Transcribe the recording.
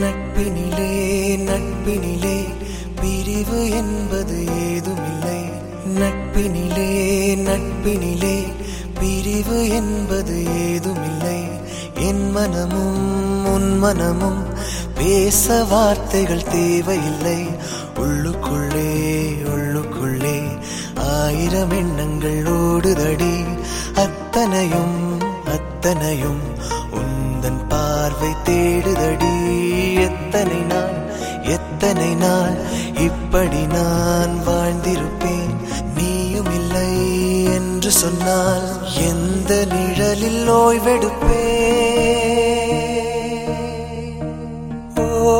நட்பினிலே நட்பினிலே பிரிவு என்பது ஏதுமில்லை. நட்பினிலே நட்பினிலே பிரிவு என்பது ஏதுமில்லை. என் மனமும் உன் மனமும் பேச வார்த்தைகள் தேவையில்லை. உள்ளுக்குள்ளே உள்ளுக்குள்ளே ஆயிரம் எண்ணங்கள் ஓடுதடி. அத்தனையும் அத்தனையும் உந்தன் பார்வை தேடுதடி. எத்தனை நாள் எத்தனை நாள் இப்படி நான் வாழ்ந்திருப்பேன். என்று சொன்னால் எந்த நிழலில் ஓய்வெடுப்பே? ஓ